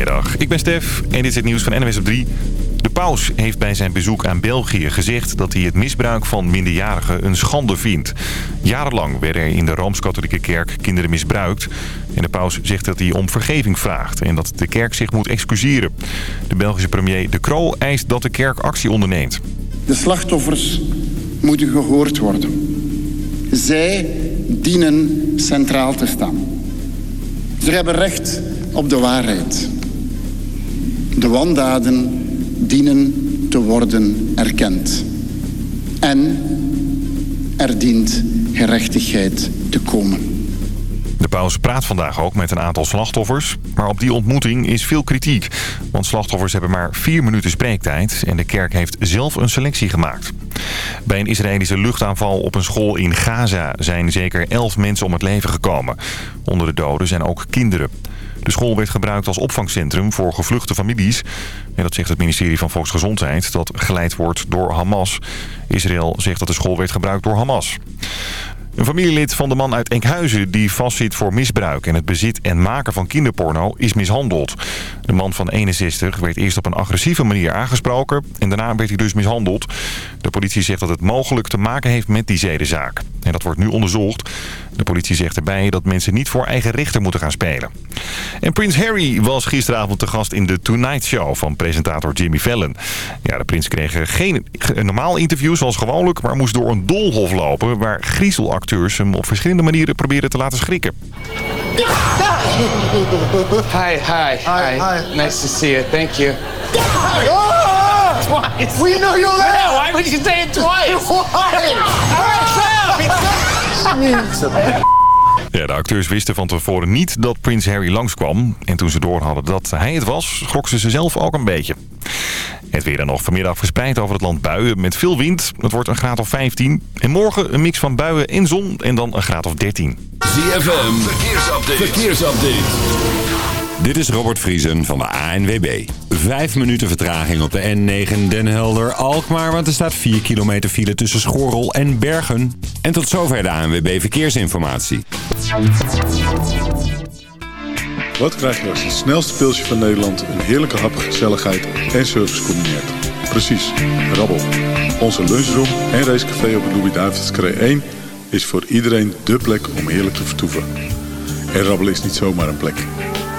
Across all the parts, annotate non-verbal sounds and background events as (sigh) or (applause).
Goedemiddag, ik ben Stef en dit is het nieuws van NWS op 3. De paus heeft bij zijn bezoek aan België gezegd dat hij het misbruik van minderjarigen een schande vindt. Jarenlang werden er in de Rooms-Katholieke Kerk kinderen misbruikt. En de paus zegt dat hij om vergeving vraagt en dat de kerk zich moet excuseren. De Belgische premier De Croo eist dat de kerk actie onderneemt. De slachtoffers moeten gehoord worden. Zij dienen centraal te staan. Ze hebben recht op de waarheid. De wandaden dienen te worden erkend. En er dient gerechtigheid te komen. De paus praat vandaag ook met een aantal slachtoffers. Maar op die ontmoeting is veel kritiek. Want slachtoffers hebben maar vier minuten spreektijd... en de kerk heeft zelf een selectie gemaakt. Bij een Israëlische luchtaanval op een school in Gaza... zijn zeker elf mensen om het leven gekomen. Onder de doden zijn ook kinderen. De school werd gebruikt als opvangcentrum voor gevluchte families. En dat zegt het ministerie van Volksgezondheid, dat geleid wordt door Hamas. Israël zegt dat de school werd gebruikt door Hamas. Een familielid van de man uit Enkhuizen die vastzit voor misbruik... en het bezit en maken van kinderporno is mishandeld. De man van 61 werd eerst op een agressieve manier aangesproken... en daarna werd hij dus mishandeld. De politie zegt dat het mogelijk te maken heeft met die zedenzaak. En dat wordt nu onderzocht. De politie zegt erbij dat mensen niet voor eigen rechter moeten gaan spelen. En Prins Harry was gisteravond te gast in de Tonight Show van presentator Jimmy Fallon. Ja, de prins kreeg geen normaal interview zoals gewoonlijk... maar moest door een doolhof lopen waar griezelacteurs hem op verschillende manieren proberen te laten schrikken. (laughs) Hi, hi, hi. hi. Nice to see you. Thank you. (laughs) Twice. We know you're there! Why would you say it twice? (laughs) Ja, de acteurs wisten van tevoren niet dat Prins Harry langskwam. En toen ze door hadden dat hij het was, schrokken ze zelf ook een beetje. Het weer dan nog vanmiddag verspreid over het land buien met veel wind. Het wordt een graad of 15. En morgen een mix van buien en zon en dan een graad of 13. ZFM, verkeersupdate. verkeersupdate. Dit is Robert Vriesen van de ANWB. Vijf minuten vertraging op de N9 Den Helder-Alkmaar... want er staat 4 kilometer file tussen Schorrel en Bergen. En tot zover de ANWB Verkeersinformatie. Wat krijg je als het snelste pilsje van Nederland... een heerlijke hap, gezelligheid en service combineert? Precies, rabbel. Onze lunchroom en racecafé op het Louis-David's 1... is voor iedereen dé plek om heerlijk te vertoeven. En rabbelen is niet zomaar een plek.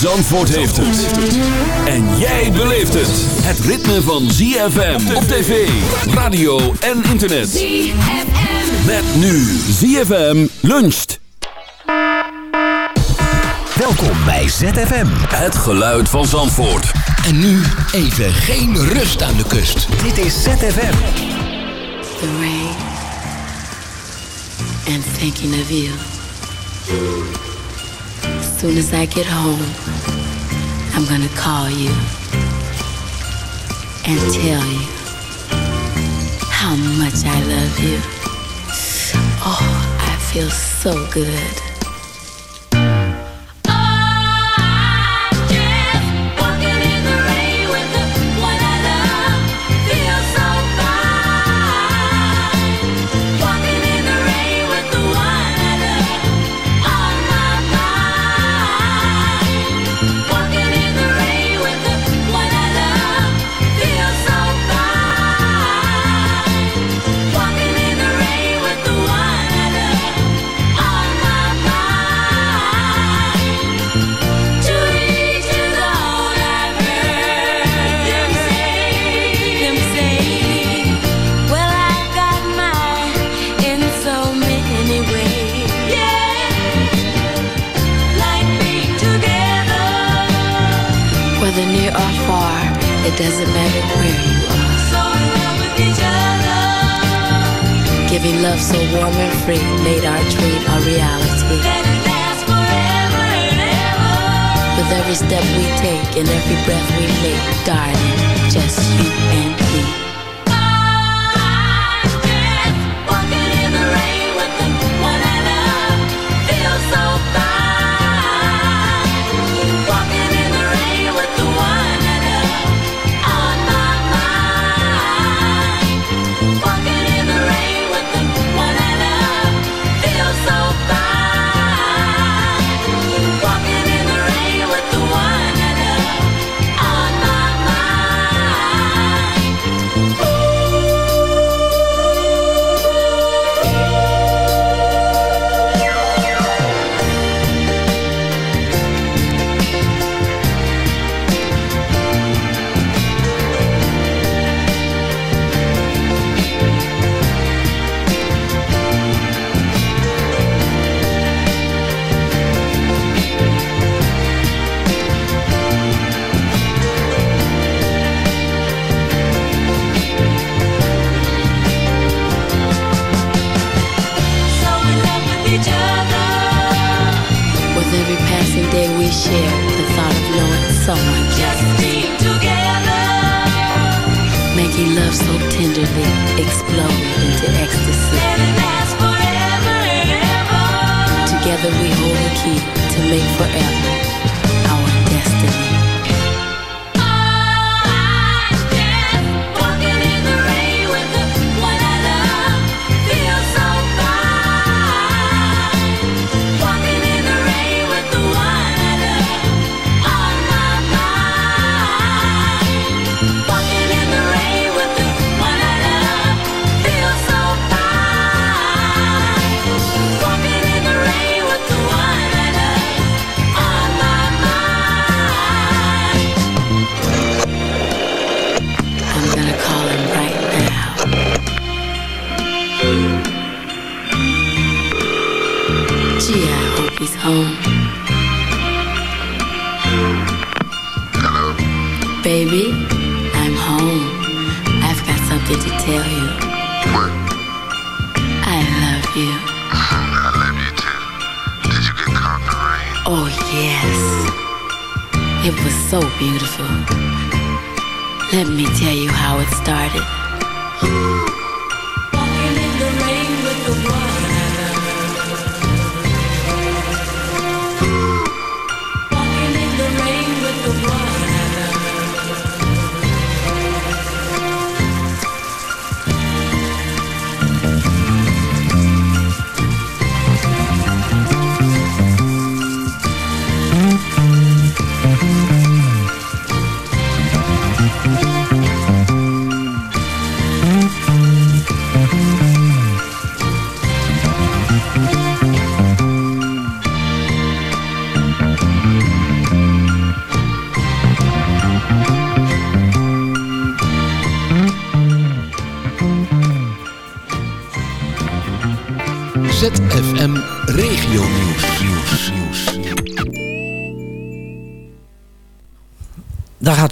Zandvoort heeft het. En jij beleeft het. Het ritme van ZFM op tv, radio en internet. ZFM. Met nu ZFM luncht. Welkom bij ZFM. Het geluid van Zandvoort. En nu even geen rust aan de kust. Dit is ZFM. the rain and thinking of you. Soon as I get home, I'm gonna call you and tell you how much I love you. Oh, I feel so good. It doesn't matter where you are. So in love with each other. Giving love so warm and free made our dream a reality. Let it last forever and ever. With every step we take and every breath we make, darling, just you and me.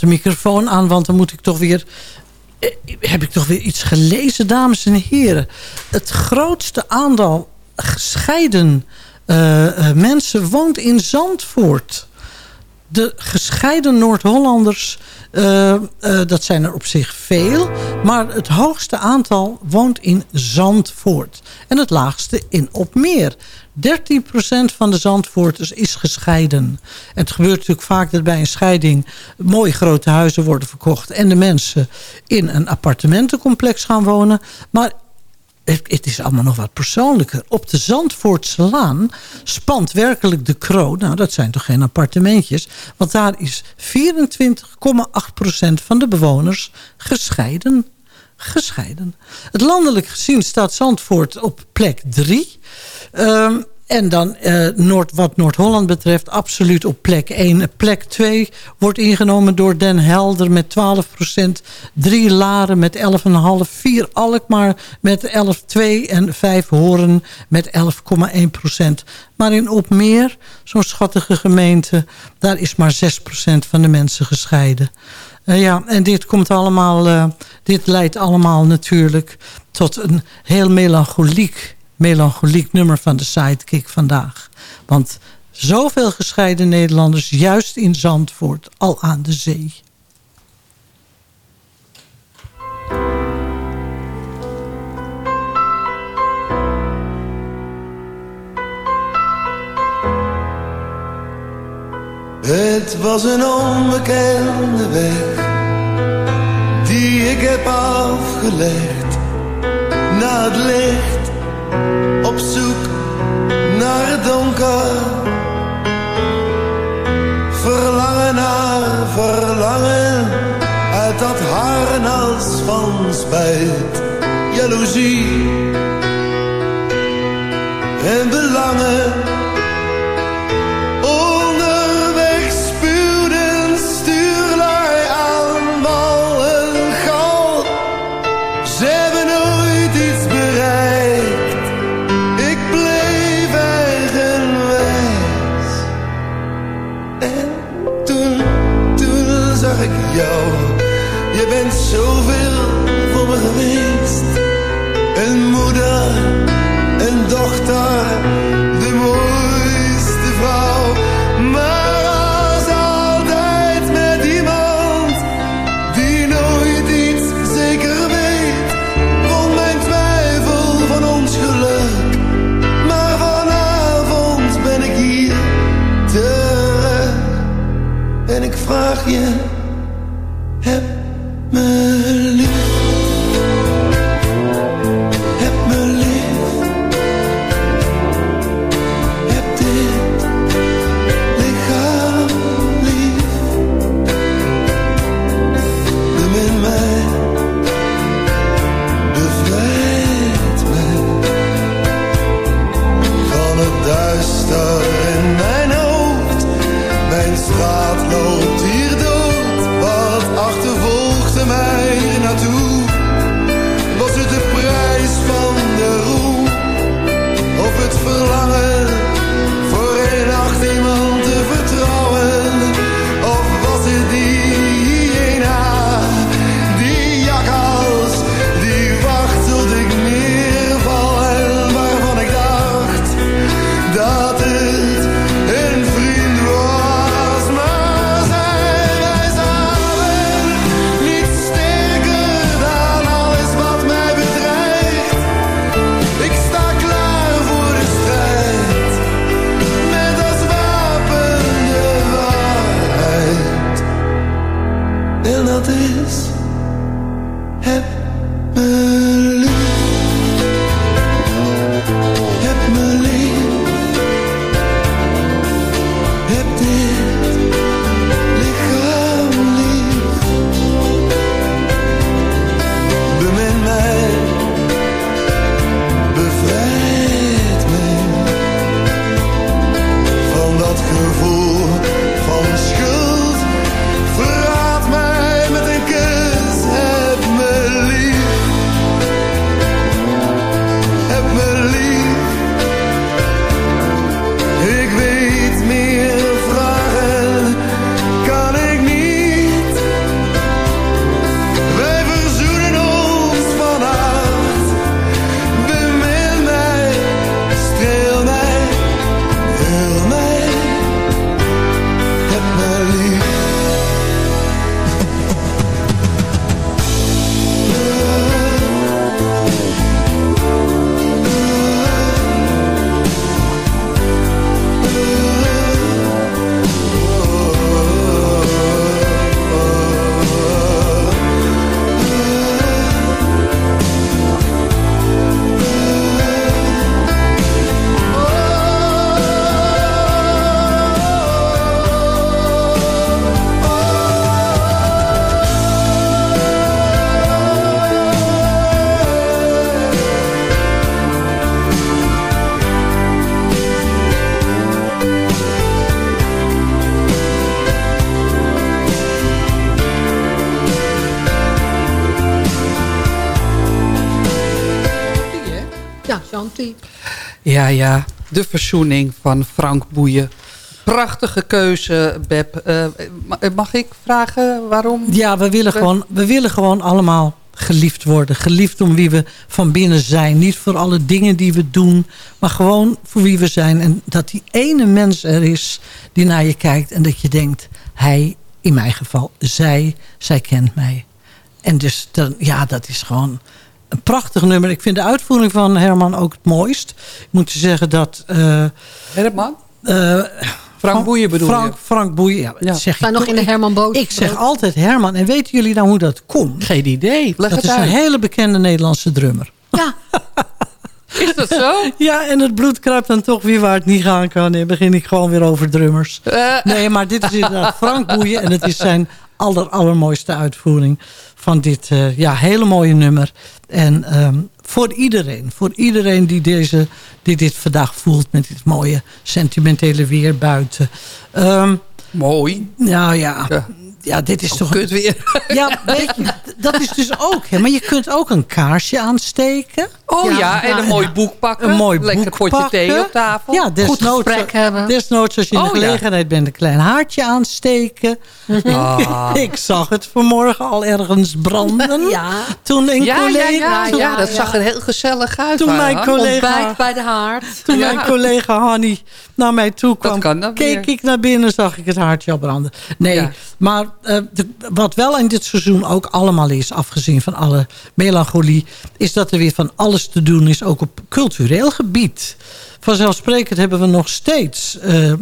Microfoon aan, want dan moet ik toch weer... eh, Heb ik toch weer iets gelezen, dames en heren. Het grootste aantal gescheiden eh, eh, mensen woont in Zandvoort. De gescheiden Noord-Hollanders, dat zijn er op zich veel. Maar het hoogste aantal woont in Zandvoort. En het laagste in Opmeer. 13% van de Zandvoorters is gescheiden. En het gebeurt natuurlijk vaak dat bij een scheiding... mooie grote huizen worden verkocht... en de mensen in een appartementencomplex gaan wonen. Maar het, is allemaal nog wat persoonlijker. Op de Zandvoortse Laan spant werkelijk de kroon. Nou, dat zijn toch geen appartementjes. Want daar is 24,8% van de bewoners gescheiden. Gescheiden. Het landelijk gezien staat Zandvoort op plek 3. Ehm, en dan eh, Noord, wat Noord-Holland betreft absoluut op plek 1. Plek 2 wordt ingenomen door Den Helder met 12% 3 Laren met 11,5. 4 Alkmaar met 11,2. En 5 Horen met 11,1% Maar in Opmeer, zo'n schattige gemeente... daar is maar 6% van de mensen gescheiden. Uh, ja, en dit komt allemaal... Uh, dit leidt allemaal natuurlijk tot een heel melancholiek melancholiek nummer van de sidekick vandaag. Want zoveel gescheiden Nederlanders, juist in Zandvoort, al aan de zee. Het was een onbekende weg die ik heb afgelegd naar het licht op zoek naar het donker. Verlangen naar verlangen uit dat harnas van spijt, jaloezie en belangen. Een Ja. De verzoening van Frank Boeien. Prachtige keuze, Beb. Eh, ma- mag ik vragen waarom? Ja, we willen, gewoon, we willen gewoon allemaal geliefd worden. Geliefd om wie we van binnen zijn. Niet voor alle dingen die we doen, maar gewoon voor wie we zijn. En dat die ene mens er is die naar je kijkt en dat je denkt... hij, in mijn geval, zij, zij kent mij. En dus, dan, ja, dat is gewoon een prachtig nummer. Ik vind de uitvoering van Herman ook het mooist. Ik moet je zeggen dat... eh, Herman? eh, Frank Boeien bedoel Frank, je? Frank Boeien, ja. Ja. Zeg ik nog in de Herman Boot. ik zeg altijd Herman. En weten jullie nou hoe dat komt? Geen idee. Leg dat het is uit. een hele bekende Nederlandse drummer. Ja, (laughs) Is dat zo? Ja, en het bloed kruipt dan toch weer waar het niet gaan kan. En begin ik gewoon weer over drummers. Eh, Nee, maar dit is inderdaad (laughs) Frank Boeien. En het is zijn aller, allermooiste uitvoering van dit eh, ja, hele mooie nummer. En ehm, voor iedereen, voor iedereen die, deze, die dit vandaag voelt... met dit mooie sentimentele weer buiten. Ehm, Mooi. nou ja, Ja. Ja, dit is toch... Kut weer. (laughs) Ja, weet je, dat is dus ook. Hè, maar je kunt ook een kaarsje aansteken. Oh ja, Ja, en een mooi boek pakken. Een mooi Lekker boek potje pakken. thee op tafel. Ja, goed desnoods, gesprek hebben. desnoods als je in de Oh, ja. gelegenheid bent... een klein haartje aansteken. (laughs) Ah. Ik zag het vanmorgen al ergens branden. (laughs) Ja. Toen een Ja, collega... ja, toen, ja, dat zag er heel gezellig uit. Toen mijn collega- ontbijt bij de haard. toen mijn collega Hanny naar mij toe kwam... keek weer. ik naar binnen zag ik het haartje al branden. Nee, maar de- wat wel in dit seizoen ook allemaal is... afgezien van alle melancholie... is dat er weer van alles te doen is, ook op cultureel gebied. Vanzelfsprekend hebben we nog steeds eh, eh,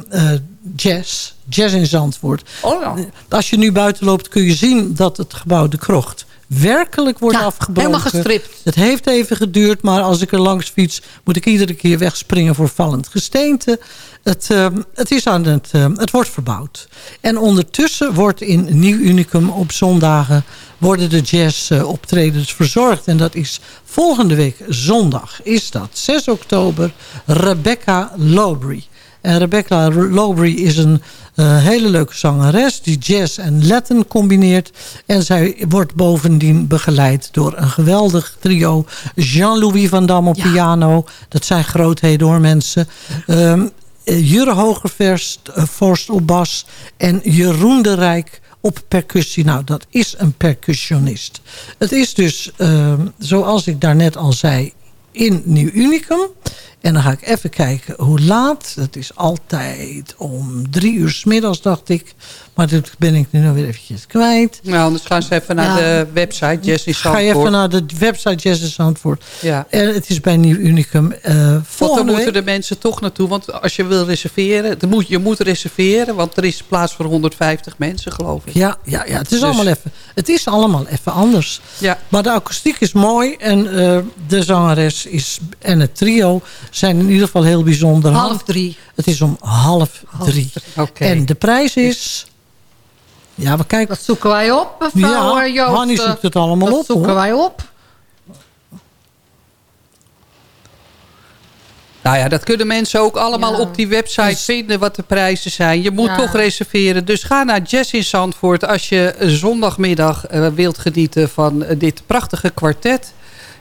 jazz. Jazz in Zandvoort. Oh ja. Als je nu buiten loopt kun je zien dat het gebouw De Krocht werkelijk wordt Ja, afgebroken. helemaal gestript. Het heeft even geduurd, maar als ik er langs fiets... moet ik iedere keer wegspringen voor vallend gesteente. Het, eh, het, is aan het, eh, het wordt verbouwd. En ondertussen wordt in Nieuw Unicum op zondagen... worden de jazz-optredens verzorgd. En dat is volgende week zondag. Is dat 6 oktober Rebecca Lowry. En Rebecca Lowry is een eh, hele leuke zangeres... die jazz en Latin combineert. En zij wordt bovendien begeleid door een geweldig trio. Jean-Louis van Dam op Ja. piano. Dat zijn grootheden hoor mensen. Eh, Jurre Hogervorst eh, op bas. En Jeroen de Rijk op percussie. Nou, dat is een percussionist. Het is dus, ehm, zoals ik daarnet al zei, in Nieuw Unicum. En dan ga ik even kijken hoe laat. Het is altijd om drie uur 's middags, dacht ik. Maar dat ben ik nu nog weer eventjes kwijt. Nou, anders gaan ze even naar Ja. de website Jessie Ga je even naar de website in Zandvoort. Ja. En het is bij Nieuw Unicum. eh Want dan moeten de mensen toch naartoe. Want als je wil reserveren, dan moet, je moet reserveren. Want er is plaats voor 150 mensen, geloof ik. Ja, ja, ja, het is Dus- allemaal even. Het is allemaal even anders. Ja. Maar de akoestiek is mooi en eh, de zangeres is, en het trio zijn in ieder geval heel bijzonder. Half drie. Het is om half, drie. Oké. En de prijs is... Ja, we kijken. Dat zoeken wij op, mevrouw Ja, eh, Joost. Hannie zoekt het allemaal dat op, zoeken hoor. wij op. Nou ja, dat kunnen mensen ook allemaal Ja. op die website vinden wat de prijzen zijn. Je moet Ja. toch reserveren. Dus ga naar Jazz in Zandvoort als je zondagmiddag eh, wilt genieten van eh, dit prachtige kwartet.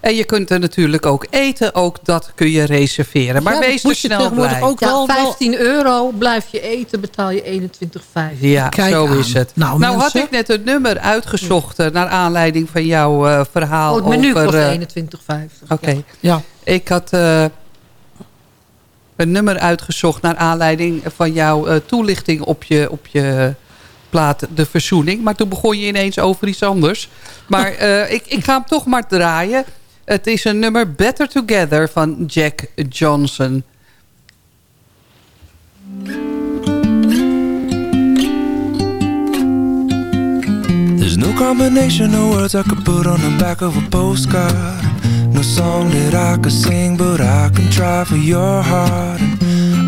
En je kunt er natuurlijk ook eten. Ook dat kun je reserveren. Maar Ja, wees er snel blij. ook Ja, wel, wel- 15 euro blijf je eten, betaal je 21,5. Ja, Kijk zo aan. is het. Nou, Nou, had ik net een nummer uitgezocht naar aanleiding van jouw eh, verhaal Oh, het menu over... kost eh, 21,50. Oké. Ja, Ik had eh, een nummer uitgezocht naar aanleiding van jouw eh, toelichting op je, op je plaat De Verzoening. Maar toen begon je ineens over iets anders. Maar eh, ik, ik ga hem toch maar draaien. Het is een nummer Better Together van Jack Johnson. There's no combination of words I could put on the back of a postcard. No song that I could sing, but I can try for your heart.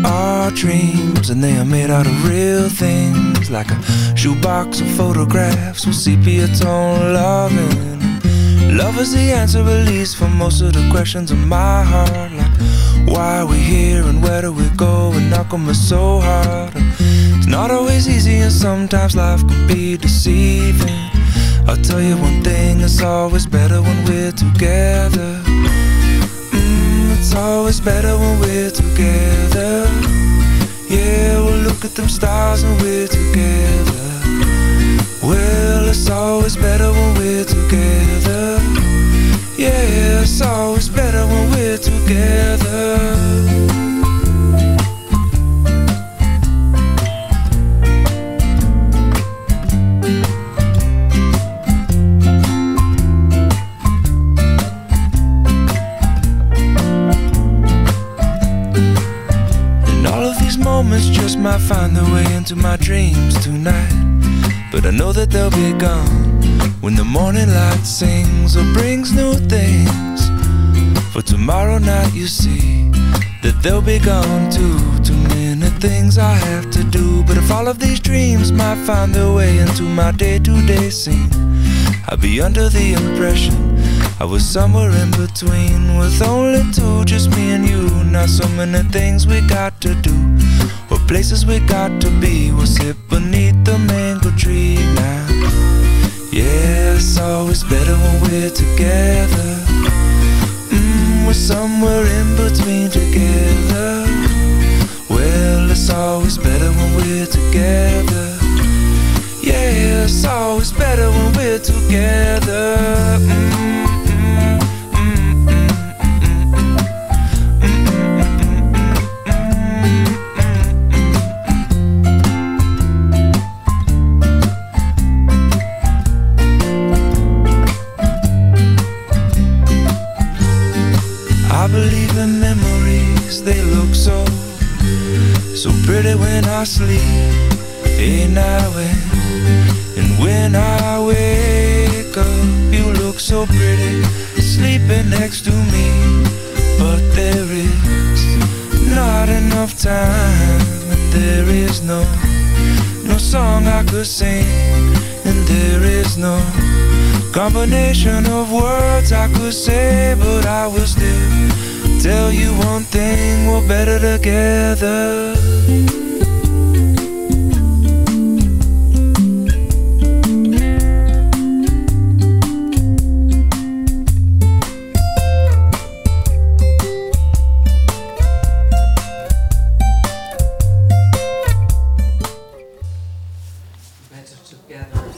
Our dreams, and they are made out of real things, like a shoebox of photographs with sepia tone loving. Love is the answer, at least for most of the questions in my heart. Like, why are we here and where do we go? And how come it's so hard? It's not always easy, and sometimes life can be deceiving. I'll tell you one thing, it's always better when we're together. Mm, it's always better when we're together. Yeah, we'll look at them stars and we're together. Well, it's always better when we're together. Yeah, it's always better when we're together. And all of these moments just might find their way into my dreams tonight. But I know that they'll be gone when the morning light sings or brings new things. For tomorrow night, you see that they'll be gone too. Too many things I have to do. But if all of these dreams might find their way into my day to day scene, I'd be under the impression I was somewhere in between with only two, just me and you. Not so many things we got to do, or places we got to be. We'll sit beneath always better when we're together. Mm, we're somewhere in between together. Well, it's always better when we're together. Yeah, it's always better when we're together. Mm.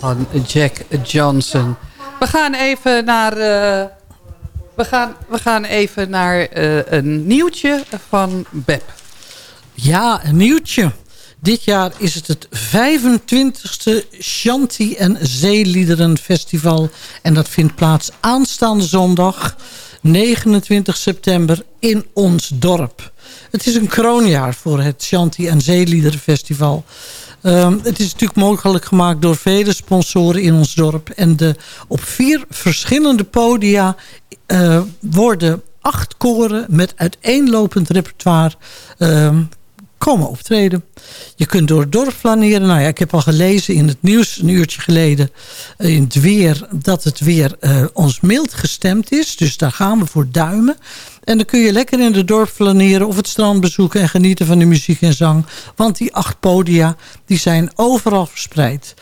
Van Jack Johnson. We gaan even naar... eh, we, gaan, we gaan even naar eh, een nieuwtje van Beb. Ja, een nieuwtje. Dit jaar is het het 25e Shanti en Zeeliederenfestival. En dat vindt plaats aanstaande zondag 29 september in ons dorp. Het is een kroonjaar voor het Shanti en Zeeliederenfestival. Um, het is natuurlijk mogelijk gemaakt door vele sponsoren in ons dorp. En de, op vier verschillende podia uh, worden acht koren met uiteenlopend repertoire uh, komen optreden. Je kunt door het dorp flaneren. Nou ja, ik heb al gelezen in het nieuws een uurtje geleden uh, in het weer... dat het weer uh, ons mild gestemd is. Dus daar gaan we voor duimen. En dan kun je lekker in het dorp flaneren of het strand bezoeken... en genieten van de muziek en zang. Want die acht podia die zijn overal verspreid.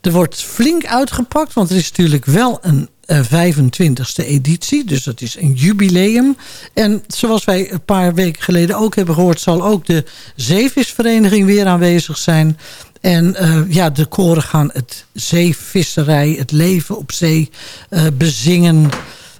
Er wordt flink uitgepakt, want er is natuurlijk wel een 25e editie. Dus dat is een jubileum. En zoals wij een paar weken geleden ook hebben gehoord... zal ook de zeevisvereniging weer aanwezig zijn. En uh, ja, de koren gaan het zeevisserij, het leven op zee uh, bezingen...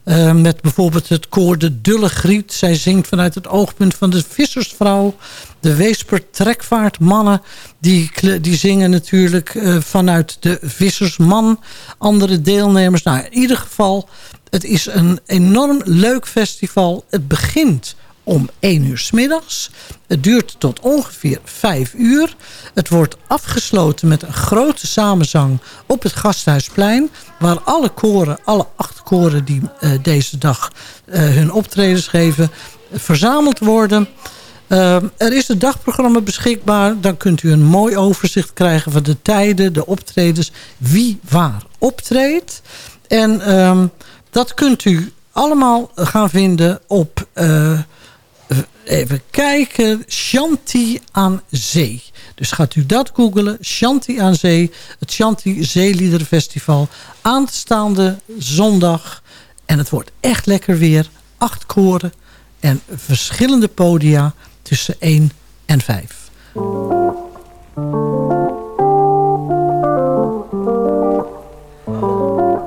Uh, met bijvoorbeeld het koor De Dulle Griet. Zij zingt vanuit het oogpunt van de vissersvrouw. De Weesper Trekvaartmannen. Die, die zingen natuurlijk uh, vanuit de vissersman. Andere deelnemers. Nou, in ieder geval, het is een enorm leuk festival. Het begint om 1 uur s middags. Het duurt tot ongeveer 5 uur. Het wordt afgesloten met een grote samenzang op het Gasthuisplein. Waar alle koren, alle acht koren die uh, deze dag uh, hun optredens geven, verzameld worden. Uh, er is een dagprogramma beschikbaar. Dan kunt u een mooi overzicht krijgen van de tijden, de optredens. Wie waar optreedt. En um, dat kunt u allemaal gaan vinden op... even kijken. Shanti aan Zee. Dus gaat u dat googelen. Shanti aan Zee. Het Shanti Zeeliederenfestival. Aanstaande zondag. En het wordt echt lekker weer. Acht koren. en verschillende podia tussen 1 en 5.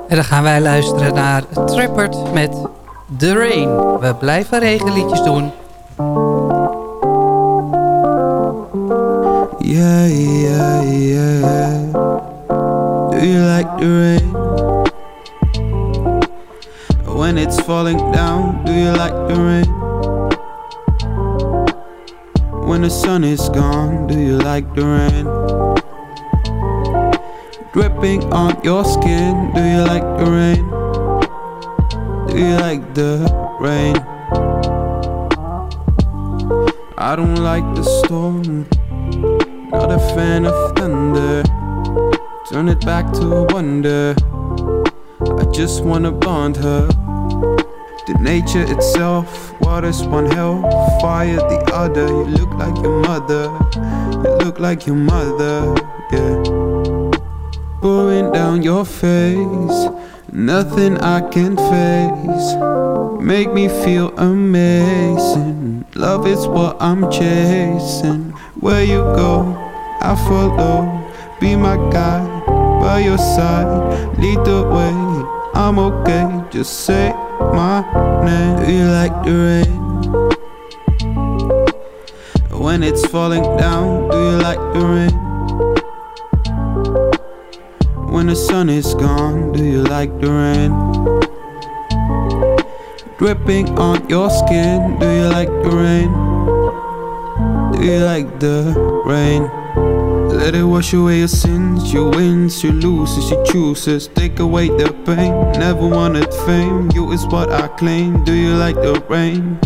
En dan gaan wij luisteren naar Trappert met The Rain. We blijven regenliedjes doen. Yeah, yeah, yeah. Do you like the rain? When it's falling down, do you like the rain? When the sun is gone, do you like the rain? Dripping on your skin, do you like the rain? Do you like the rain? I don't like the storm, not a fan of thunder. Turn it back to wonder. I just wanna bond her. To nature itself, water's one hell, fire the other. You look like your mother, you look like your mother, yeah. Pouring down your face, nothing I can face. Make me feel amazing. Love is what I'm chasing. Where you go, I follow. Be my guide, by your side. Lead the way, I'm okay. Just say my name. Do you like the rain? When it's falling down, do you like the rain? When the sun is gone, do you like the rain? Dripping on your skin, do you like the rain? Do you like the rain? Let it wash away your sins, your wins, your loses, your chooses. Take away the pain, never wanted fame. You is what I claim. Do you like the rain?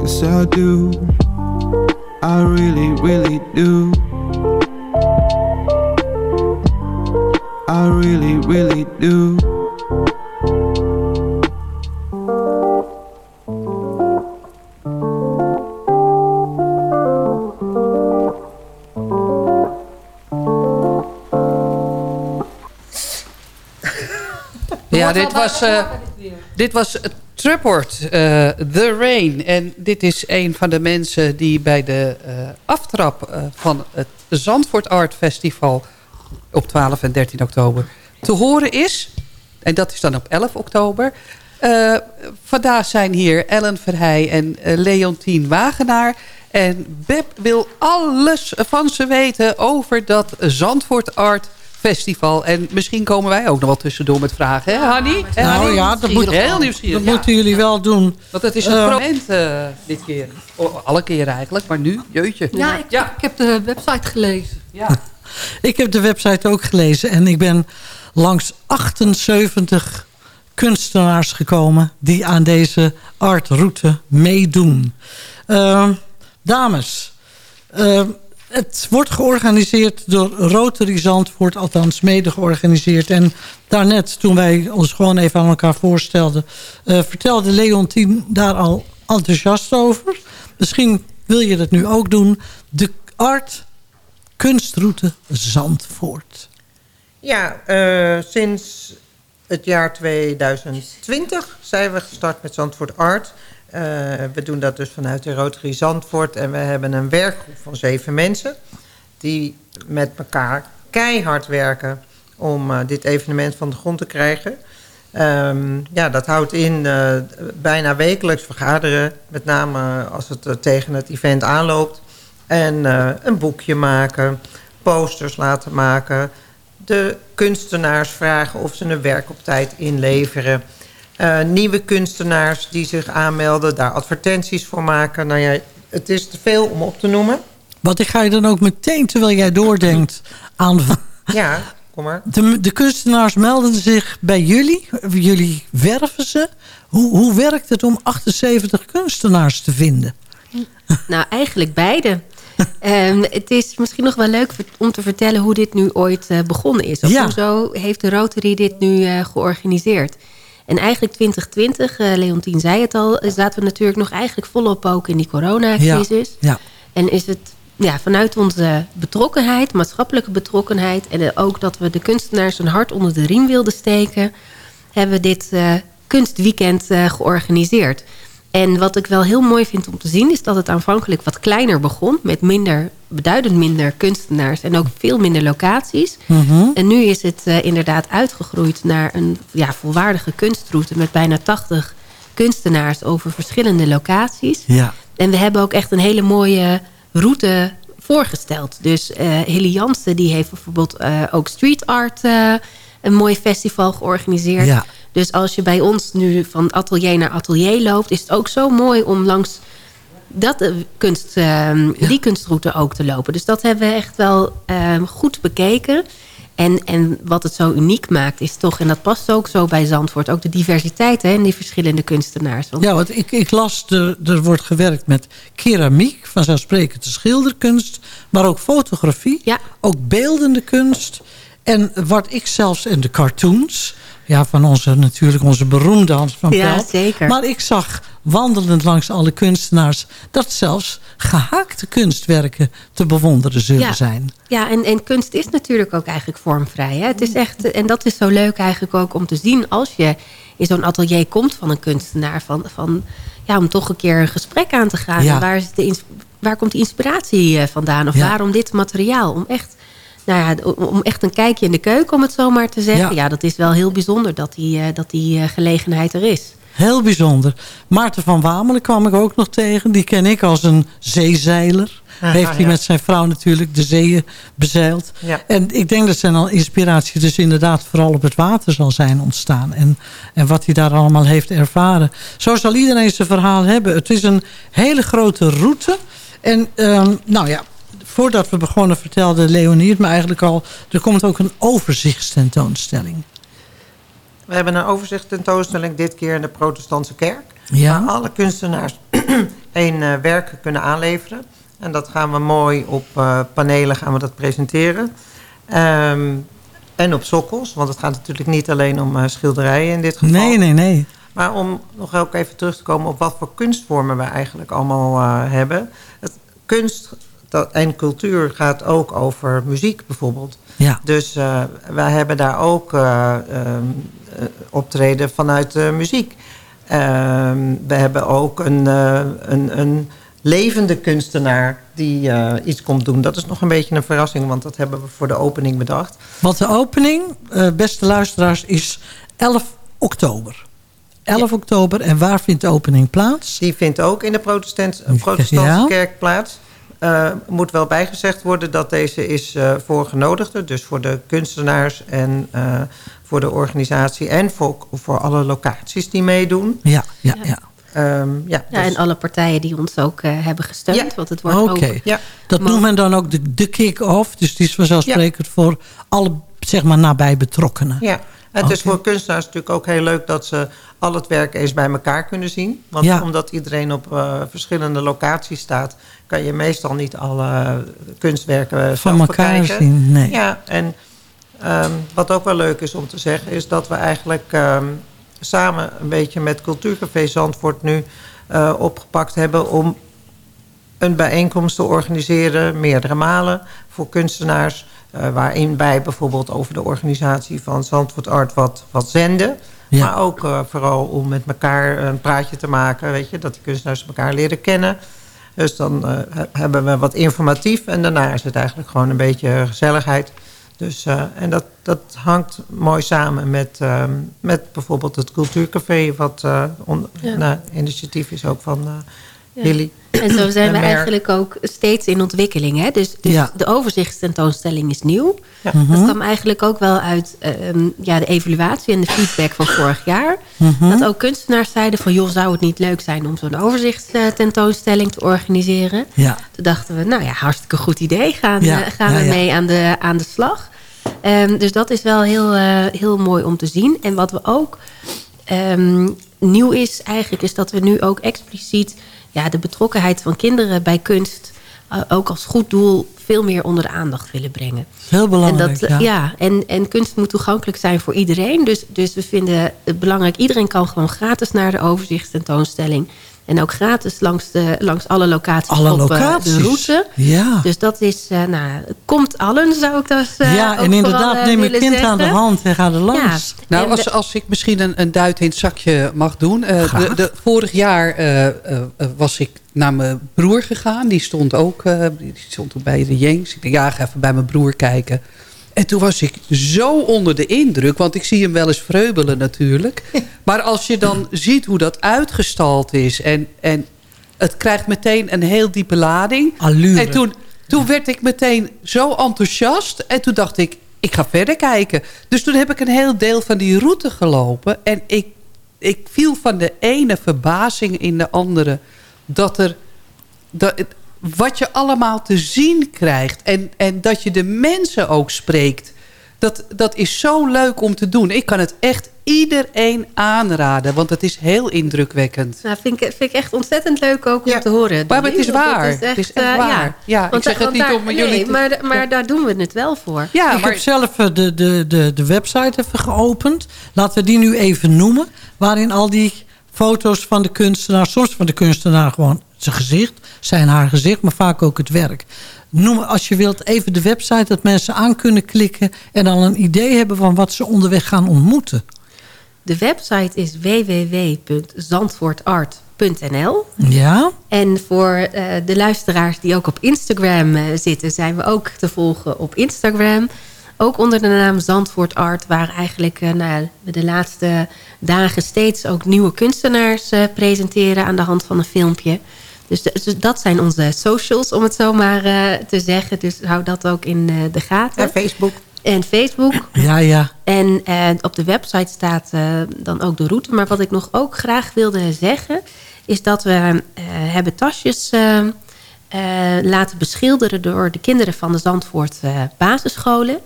Cause I do. I really, really do. I really, really do. Ja, dit was, eh, dit was Trapport, eh, The Rain. En dit is een van de mensen die bij de eh, aftrap eh, van het Zandvoort Art Festival... op 12 en 13 oktober te horen is. En dat is dan op 11 oktober. Eh, vandaag zijn hier Ellen Verheij en eh, Leontien Wagenaar. En Beb wil alles van ze weten over dat Zandvoort Art Festival. En misschien komen wij ook nog wel tussendoor met vragen. Hè, Hanny? Nou Hanny? ja, dat moet, Heel nieuwsgierig. dat ja. moeten jullie wel doen. Want het is het Eh, moment eh, dit keer. Alle keren eigenlijk, maar nu, jeutje. Ja, ik, ik heb de website gelezen. Ja. (laughs) Ik heb de website ook gelezen en ik ben langs 78 kunstenaars gekomen die aan deze artroute meedoen. Ehm, dames, ehm, het wordt georganiseerd door Rotary Zandvoort, althans mede georganiseerd. En daarnet, toen wij ons gewoon even aan elkaar voorstelden... eh, vertelde Leontien daar al enthousiast over. Misschien wil je dat nu ook doen. De art kunstroute Zandvoort. Ja, eh, sinds het jaar 2020 zijn we gestart met Zandvoort Art. Eh, we doen dat dus vanuit de Rotary Zandvoort. En we hebben een werkgroep van zeven mensen... die met elkaar keihard werken om eh, dit evenement van de grond te krijgen. Ehm, ja, dat houdt in bijna wekelijks vergaderen. Met name als het tegen het event aanloopt. En eh, een boekje maken, posters laten maken. De kunstenaars vragen of ze hun werk op tijd inleveren. Eh, nieuwe kunstenaars die zich aanmelden, daar advertenties voor maken. Nou ja, het is te veel om op te noemen. Want ik ga je dan ook meteen, terwijl jij doordenkt, aan... Ja, kom maar. De, de kunstenaars melden zich bij jullie. Jullie werven ze. Hoe, hoe werkt het om 78 kunstenaars te vinden? Nou, eigenlijk beide. (laughs) Ehm, het is misschien nog wel leuk om te vertellen hoe dit nu ooit eh, begonnen is. Of Ja. hoezo heeft de Rotary dit nu eh, georganiseerd. En eigenlijk 2020, eh Leontien zei het al... zaten we natuurlijk nog eigenlijk volop ook in die coronacrisis. Ja. En is het ja, vanuit onze betrokkenheid, maatschappelijke betrokkenheid... en ook dat we de kunstenaars een hart onder de riem wilden steken... hebben we dit kunstweekend georganiseerd. En wat ik wel heel mooi vind om te zien... is dat het aanvankelijk wat kleiner begon... met minder, beduidend minder kunstenaars... en ook veel minder locaties. Mhm. En nu is het eh, inderdaad uitgegroeid naar een ja, volwaardige kunstroute... met bijna 80 kunstenaars over verschillende locaties. Ja. En we hebben ook echt een hele mooie route voorgesteld. Dus Hilly Jansen die heeft bijvoorbeeld eh, ook street art... een mooi festival georganiseerd. Ja. Dus als je bij ons nu van atelier naar atelier loopt... is het ook zo mooi om langs dat, eh, kunst, eh, die kunstroute ook te lopen. Dus dat hebben we echt wel eh, goed bekeken. En, en wat het zo uniek maakt is toch... en dat past ook zo bij Zandvoort... ook de diversiteit hè, en die verschillende kunstenaars. Want Ja, want ik, ik las, er, er wordt gewerkt met keramiek, vanzelfsprekend de schilderkunst, maar ook fotografie, ook beeldende kunst. En wat ik zelfs in de cartoons, ja, van onze natuurlijk onze beroemde Hans van Ja, Pelt. zeker. Maar ik zag wandelend langs alle kunstenaars dat zelfs gehaakte kunstwerken te bewonderen zullen Ja. zijn. Ja, en, en kunst is natuurlijk ook eigenlijk vormvrij. Hè? Het is echt, en dat is zo leuk eigenlijk ook om te zien... als je in zo'n atelier komt van een kunstenaar... Van, van, ja, om toch een keer een gesprek aan te gaan. Ja. En Waar, is de, waar komt die inspiratie eh, vandaan? Of Ja. waarom dit materiaal? Om echt, nou ja, om- echt een kijkje in de keuken, om het zo maar te zeggen. Ja. Ja, dat is wel heel bijzonder dat die, eh, dat die eh, gelegenheid er is. Heel bijzonder. Maarten van Wamelen kwam ik ook nog tegen. Die ken ik als een zeezeiler. Aha, Heeft hij ja. met zijn vrouw natuurlijk de zeeën bezeild. Ja. En ik denk dat zijn al inspiratie dus inderdaad vooral op het water zal zijn ontstaan. En, en wat hij daar allemaal heeft ervaren. Zo zal iedereen zijn verhaal hebben. Het is een hele grote route. En ehm, nou ja, voordat we begonnen vertelde Leonie het me eigenlijk al. Er komt ook een overzichtstentoonstelling. We hebben een overzichtstentoonstelling dit keer in de protestantse kerk. Ja. Waar alle kunstenaars (clears throat) één eh, werk kunnen aanleveren. En dat gaan we mooi op eh, panelen gaan we dat presenteren. Ehm, en op sokkels, want het gaat natuurlijk niet alleen om eh, schilderijen in dit geval. Nee, nee, nee. Maar om nog ook even terug te komen op wat voor kunstvormen we eigenlijk allemaal hebben. Het, kunst dat, en cultuur gaat ook over muziek bijvoorbeeld. Ja. Dus eh, wij hebben daar ook eh, eh, optreden vanuit de muziek. Ehm, we hebben ook een, een, een levende kunstenaar die iets komt doen. Dat is nog een beetje een verrassing, want dat hebben we voor de opening bedacht. Want de opening, beste luisteraars, is 11 oktober. 11 oktober. En waar vindt de opening plaats? Die vindt ook in de protestant, protestantse Ja. kerk plaats. Eh moet wel bijgezegd worden dat deze is eh voor genodigden. Dus voor de kunstenaars en eh, voor de organisatie. En voor, voor alle locaties die meedoen. Ja, ja, ja. Ehm, ja, Ja, dus- en alle partijen die ons ook eh, hebben gesteund. Ja. Want het wordt Oké. ook... Ja. Dat noemt men dan ook de, de kick-off. Dus die is vanzelfsprekend voor alle zeg maar, nabij betrokkenen. Ja, het is voor kunstenaars natuurlijk ook heel leuk dat ze al het werk eens bij elkaar kunnen zien. Want Ja. omdat iedereen op eh, verschillende locaties staat, kan je meestal niet alle kunstwerken Van elkaar bekijken. zien, nee. Ja, en ehm, wat ook wel leuk is om te zeggen, is dat we eigenlijk ehm, samen een beetje met Cultuurcafé Zandvoort nu eh, opgepakt hebben om een bijeenkomst te organiseren, meerdere malen, voor kunstenaars. eh, waarin wij bijvoorbeeld over de organisatie van Zandvoort Art wat, wat zenden. Ja. Maar ook eh, vooral om met elkaar een praatje te maken. Weet je, dat die kunstenaars elkaar leren kennen. Dus dan eh, he- hebben we wat informatief. En daarna is het eigenlijk gewoon een beetje gezelligheid. Dus, eh, en dat, dat hangt mooi samen met, ehm, met bijvoorbeeld het Cultuurcafé. Wat on- Ja. nou, initiatief is ook van. Hilly. En zo zijn we Mer. eigenlijk ook steeds in ontwikkeling. Hè? Dus, dus Ja. de overzichtstentoonstelling is nieuw. Ja. Dat Mhm. kwam eigenlijk ook wel uit ehm, ja, de evaluatie en de feedback van vorig jaar. Mhm. Dat ook kunstenaars zeiden van... joh, zou het niet leuk zijn om zo'n overzichtstentoonstelling te organiseren? Ja. Toen dachten we, nou ja, hartstikke goed idee. Gaan, Ja, eh, gaan ja, we ja. mee aan de, aan de slag. Ehm, dus dat is wel heel, eh, heel mooi om te zien. En wat we ook ehm, nieuw is eigenlijk... is dat we nu ook expliciet ja, de betrokkenheid van kinderen bij kunst... eh, ook als goed doel veel meer onder de aandacht willen brengen. Heel belangrijk, en dat, ja. en, en kunst moet toegankelijk zijn voor iedereen. Dus, dus we vinden het belangrijk... iedereen kan gewoon gratis naar de overzichtstentoonstelling... En ook gratis langs, de, langs alle locaties Alle op eh, locaties. de route. Ja. Dus dat is, eh, nou, komt allen zou ik dat eh, ja, en inderdaad, vooral, neem je kind aan de hand en ga er langs. Nou, als, als ik misschien een, een duit in het zakje mag doen. Eh, de, de, vorig jaar eh, eh, eh, was ik naar mijn broer gegaan. Die stond ook eh, die stond ook bij de Jengs. Ik dacht, ja, ga even bij mijn broer kijken. En toen was ik zo onder de indruk. Want ik zie hem wel eens vreubelen natuurlijk. Maar als je dan ziet hoe dat uitgestald is. En, en het krijgt meteen een heel diepe lading. Allure. En toen, toen werd ik meteen zo enthousiast. En toen dacht ik, ik ga verder kijken. Dus toen heb ik een heel deel van die route gelopen. En ik, ik viel van de ene verbazing in de andere. Dat er... Dat, wat je allemaal te zien krijgt. En, en dat je de mensen ook spreekt. Dat, dat is zo leuk om te doen. Ik kan het echt iedereen aanraden. Want het is heel indrukwekkend. Nou, vind ik, vind ik echt ontzettend leuk ook om te horen. Maar het is waar. echt, Het is echt eh, waar. Ja, ik Want zeg het niet want om daar- jullie nee, te- maar, maar daar doen we het wel voor. Ja, ik heb zelf eh, de, de, de, de website even geopend. Laten we die nu even noemen. Waarin al die foto's van de kunstenaar... soms van de kunstenaar gewoon zijn gezicht, zijn haar gezicht... maar vaak ook het werk. Noem als je wilt even de website... dat mensen aan kunnen klikken... en dan een idee hebben van wat ze onderweg gaan ontmoeten. De website is www.zandvoortart.nl. Ja? En voor eh, de luisteraars die ook op Instagram eh, zitten... zijn we ook te volgen op Instagram. Ook onder de naam Zandvoort Art... waar eigenlijk eh, nou, ja, we de laatste dagen steeds ook nieuwe kunstenaars eh, presenteren... aan de hand van een filmpje. Dus, de- dus dat zijn onze socials, om het zo maar eh, te zeggen. Dus hou dat ook in eh, de gaten. En Facebook. En Facebook. (clears throat) Ja, ja. En eh, op de website staat eh, dan ook de route. Maar wat ik nog ook graag wilde zeggen... is dat we eh, hebben tasjes laten beschilderen... door de kinderen van de Zandvoort eh, basisscholen.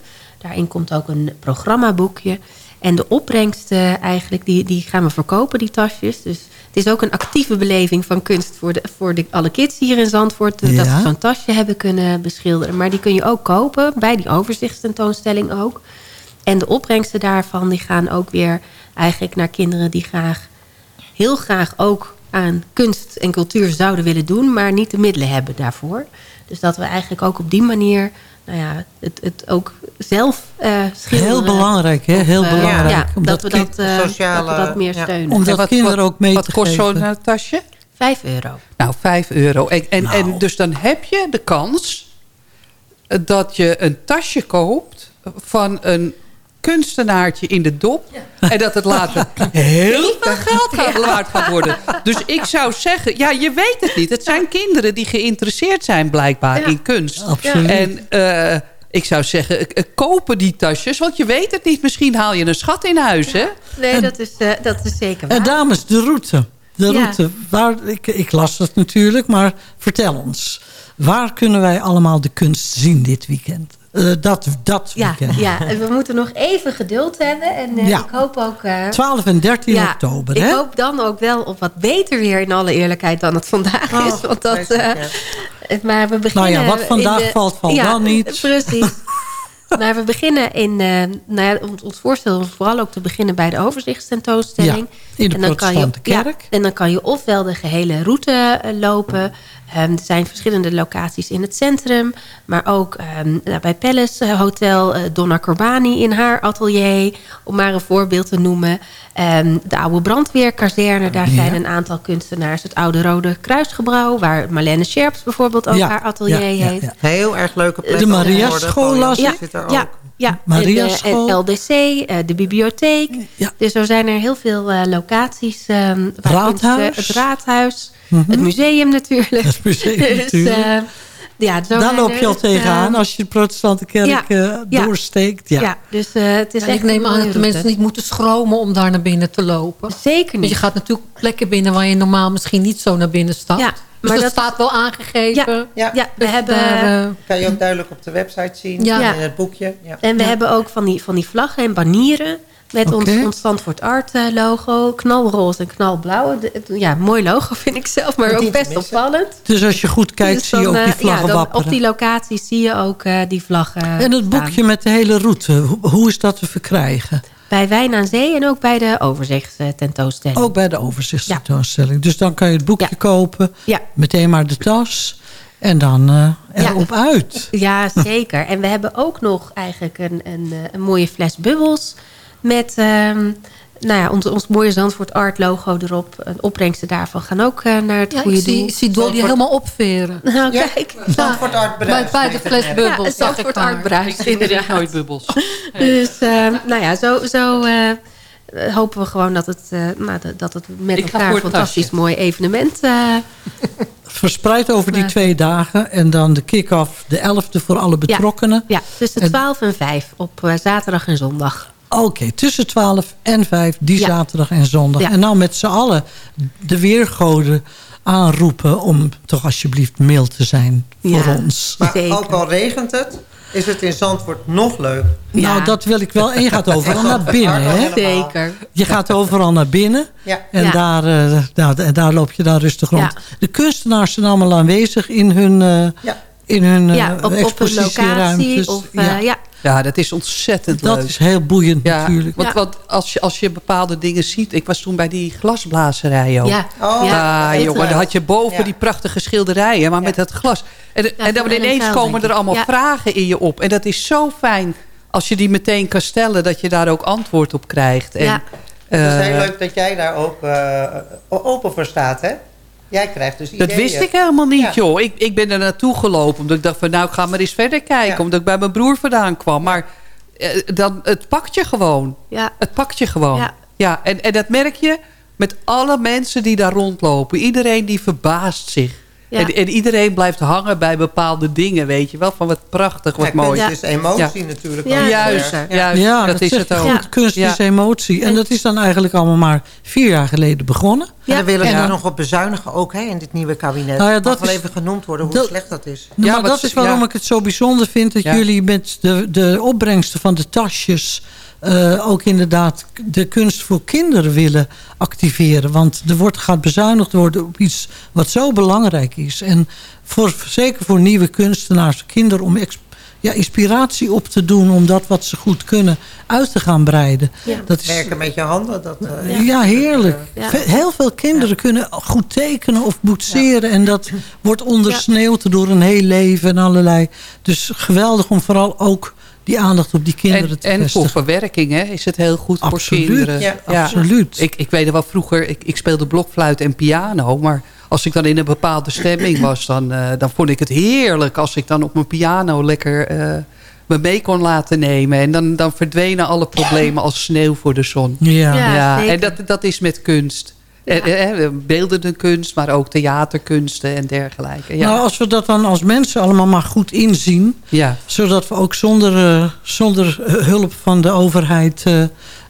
Daarin komt ook een programmaboekje. En de opbrengsten eigenlijk, die, die gaan we verkopen, die tasjes. Dus het is ook een actieve beleving van kunst... voor, de, voor de, alle kids hier in Zandvoort... eh, dat ze zo'n tasje hebben kunnen beschilderen. Maar die kun je ook kopen, bij die overzichtstentoonstelling ook... En de opbrengsten daarvan die gaan ook weer eigenlijk naar kinderen die graag, heel graag ook aan kunst en cultuur zouden willen doen, maar niet de middelen hebben daarvoor. Dus dat we eigenlijk ook op die manier nou ja, het, het ook zelf eh schilderen. Heel belangrijk, hè? Heel Of, eh, belangrijk. Ja, Omdat dat, we dat, kind- eh, sociale- dat we dat meer ja. steunen. Om dat En wat- kinderen wat- ook mee wat te kost zo'n eh, tasje? Vijf euro. Nou, 5 euro. En, en, Nou. en dus dan heb je de kans eh, dat je een tasje koopt van een kunstenaartje in de dop. En dat het later (laughs) heel veel geld gaat, waard gaat worden. Dus ik zou zeggen, ja, je weet het niet. Het zijn kinderen die geïnteresseerd zijn blijkbaar Ja. in kunst. Absoluut. En eh, ik zou zeggen, eh, eh, kopen die tasjes. Want je weet het niet. Misschien haal je een schat in huis, hè? Nee, dat is, eh, dat is zeker waar. En dames, de route. De Ja. route. Waar, ik, ik las het natuurlijk, maar vertel ons. Waar kunnen wij allemaal de kunst zien dit weekend? Eh, dat, dat ja, weekend. ja, we moeten nog even geduld hebben. En eh, Ja. ik hoop ook... eh, 12 en 13 Ja, oktober, ik hè? hoop dan ook wel op wat beter weer in alle eerlijkheid dan het vandaag Oh, is. Want dat, eh, maar we beginnen Nou ja, wat vandaag de- valt, valt ja, dan niet. Precies. (laughs) maar we beginnen in, eh, nou ja, ons- ons voorstel is vooral ook te beginnen bij de overzichtstentoonstelling. Ja, in de en dan kan je, kerk. en dan kan je ofwel de gehele route lopen. Ehm, er zijn verschillende locaties in het centrum. Maar ook ehm, nou, bij Palace eh, Hotel eh, Donna Corbani in haar atelier. Om maar een voorbeeld te noemen. Ehm, de oude brandweerkazerne. Daar Ja. zijn een aantal kunstenaars. Het oude Rode Kruisgebouw. Waar Marlene Scherps bijvoorbeeld ook Ja, haar atelier ja, ja, heeft. ja. Heel erg leuke plek. De Maria. School las Ja, er ja. Maria eh, School. en LDC, eh, de bibliotheek. Ja. Dus zo zijn er heel veel eh, locaties. ehm, waar Raadhuis. kunst, eh, het raadhuis. Mhm. Het museum natuurlijk. Het museum (laughs) dus, natuurlijk. eh, ja, Daar loop er je al tegenaan eh, als je de protestante kerk ja, eh, doorsteekt. Ja. ja. dus eh, het is Ja, echt ik neem aan dat de mensen niet moeten schromen om daar naar binnen te lopen. Zeker Want niet. je gaat natuurlijk plekken binnen waar je normaal misschien niet zo naar binnen stapt. Dus maar dat, dat- staat wel aangegeven. Ja, Ja. ja, we Dus hebben... daar, eh, Kan je ook duidelijk op de website zien. Ja. En in het boekje. Ja. En we hebben ook van die, van die vlaggen en banieren. Met ons, ons Stanford Art eh, logo. Knalroze en knalblauw. Ja, mooi logo (laughs) vind ik zelf. Maar ook best opvallend. Dus als je goed kijkt, Dus zie je ook die eh, vlaggen ja, dan wapperen. Op die locaties zie je ook eh, die vlaggen en het staan. boekje met de hele route, hoe, hoe is dat te verkrijgen? Bij Wijn aan Zee en ook bij de overzichtstentoonstelling. Ook bij de overzichtstentoonstelling. Dus dan kan je het boekje kopen. Ja. Meteen maar de tas. En dan uh, erop uit. (laughs) Ja, zeker. en we hebben ook nog eigenlijk een, een, eh, een mooie fles bubbels. Met um, nou ja, ons, ons mooie Zandvoort Art logo erop. Een opbrengsten daarvan gaan ook uh, naar het ja, goede ik zie, doel. Ik zie Dolly helemaal opveren. (laughs) Nou, Ja, kijk. (laughs) Zandvoort Art Bruis. bij de fles bubbels. Ja, Zandvoort. Art Bruis, inderdaad. nooit bubbels. (laughs) Dus uh, nou ja, zo, zo uh, hopen we gewoon dat het, uh, nou, dat het met Ik elkaar een fantastisch tasje. mooi evenement... Verspreid over die twee dagen. En dan de kick-off de 11e voor alle betrokkenen. ja, tussen En- 12 en 5 op zaterdag en zondag. Oké, tussen 12 en 5, die Ja. zaterdag en zondag. Ja. En nou met z'n allen de weergoden aanroepen... om toch alsjeblieft mild te zijn voor Ja. ons. Maar Zeker. ook al regent het, is het in Zandvoort nog leuk. Nou, dat wil ik wel. En je gaat overal naar binnen, hè? Zeker. Je gaat overal naar binnen. Ja. En Ja. daar, eh, daar, daar loop je dan rustig rond. Ja. De kunstenaars zijn allemaal aanwezig in hun, eh, Ja. in hun eh, ja, op, op een locatie. Of, uh, ja. ja. Ja, dat is ontzettend Dat leuk. is heel boeiend ja, natuurlijk. Want, Ja. want als, je, als je bepaalde dingen ziet... Ik was toen bij die glasblazerij ook. Ja. Oh, ja. Jongen, dan had je boven Ja. die prachtige schilderijen, maar Ja. met dat glas. En, en dan ineens NFL, komen er allemaal Ja. vragen in je op. En dat is zo fijn als je die meteen kan stellen, dat je daar ook antwoord op krijgt. En, Ja. Het is eh, heel leuk dat jij daar ook eh, open voor staat, hè? Jij krijgt dus ideeën. Dat wist ik helemaal niet, Ja. joh. Ik, ik ben er naartoe gelopen omdat ik dacht van nou, ik ga maar eens verder kijken. Ja. Omdat ik bij mijn broer vandaan kwam. Maar eh, dan, het pakt je gewoon. Ja. Het pakt je gewoon. Ja. Ja. en, en dat merk je met alle mensen die daar rondlopen. Iedereen die verbaast zich. Ja. En, en iedereen blijft hangen bij bepaalde dingen, weet je wel. Van wat prachtig, wat mooi. kunst is emotie Ja. natuurlijk. Ja, ook. Juist, juist ja, dat, is het ook. goed. Kunst Ja. is emotie. En dat is dan eigenlijk allemaal maar vier jaar geleden begonnen. En dan willen ze Ja. er nog op bezuinigen ook, hè, in dit nieuwe kabinet. Nou ja, Mag dat wel is- even genoemd worden hoe dat- slecht dat is. Nou, Ja, maar wat dat is waarom ja. ik het zo bijzonder vind... dat Ja. jullie met de, de opbrengsten van de tasjes... eh, ook inderdaad de kunst voor kinderen willen activeren. Want er wordt, gaat bezuinigd worden op iets wat zo belangrijk is. En voor, zeker voor nieuwe kunstenaars, kinderen... om ja, inspiratie op te doen om dat wat ze goed kunnen uit te gaan breiden. Ja. Dat is, Werken met je handen. Dat, eh, ja, heerlijk. Ja. Heel veel kinderen kunnen goed tekenen of boetseren. En dat wordt ondersneeuwd door een heel leven en allerlei. Dus geweldig om vooral ook die aandacht op die kinderen En, te en voor vestigen. verwerking hè, is het heel goed Absoluut, voor kinderen. ja, absoluut. Ik, ik weet wel vroeger, ik, ik speelde blokfluit en piano. Maar als ik dan in een bepaalde stemming (clears throat) was, dan, eh, dan vond ik het heerlijk. Als ik dan op mijn piano lekker eh, me mee kon laten nemen. En dan, dan verdwenen alle problemen (clears throat) als sneeuw voor de zon. Ja. Ja. zeker. en dat, dat is met kunst. Eh, eh, beeldende kunst, maar ook theaterkunsten en dergelijke. Ja. Nou, als we dat dan als mensen allemaal maar goed inzien... ja. zodat we ook zonder, eh, zonder hulp van de overheid... eh,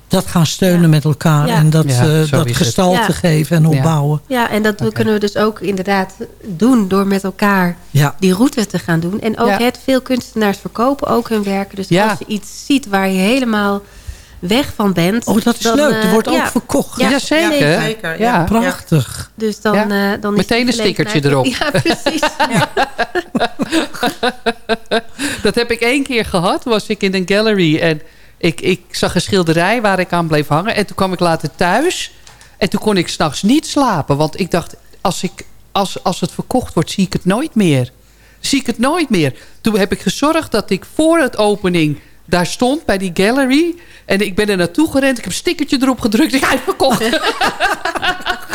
dat gaan steunen Ja. met elkaar. Ja. En dat, Ja, eh, zo dat gestalte Ja. geven en Ja. opbouwen. Ja, en dat kunnen we dus ook inderdaad doen door met elkaar Ja. die route te gaan doen. En ook Ja. het, veel kunstenaars verkopen ook hun werken. Dus Ja. als je iets ziet waar je helemaal weg van bent. Oh, dat is dan, leuk. Er eh, wordt ook ja. verkocht. Ja, Ja, zeker. zeker. Zeker, Ja. ja. Prachtig. Dus dan, Ja. eh, dan is Meteen een stickertje erop. (laughs) Ja, precies. (laughs) (laughs) Dat heb ik één keer gehad. Was ik in een gallery en ik, ik zag een schilderij waar ik aan bleef hangen. En toen kwam ik later thuis. En toen kon ik s'nachts niet slapen. Want ik dacht, als, ik, als, als het verkocht wordt, zie ik het nooit meer. Zie ik het nooit meer. Toen heb ik gezorgd dat ik voor het opening daar stond bij die gallery. En ik ben er naartoe gerend. Ik heb een stickertje erop gedrukt. Ik heb uitverkocht. (laughs)